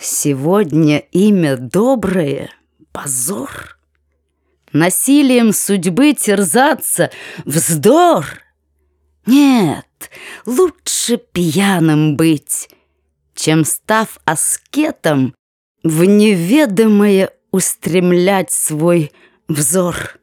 Сегодня имя доброе — позор. Насилием судьбы терзаться — вздор. Нет, лучше пьяным быть, Чем, став аскетом, в неведомое Устремлять свой взор.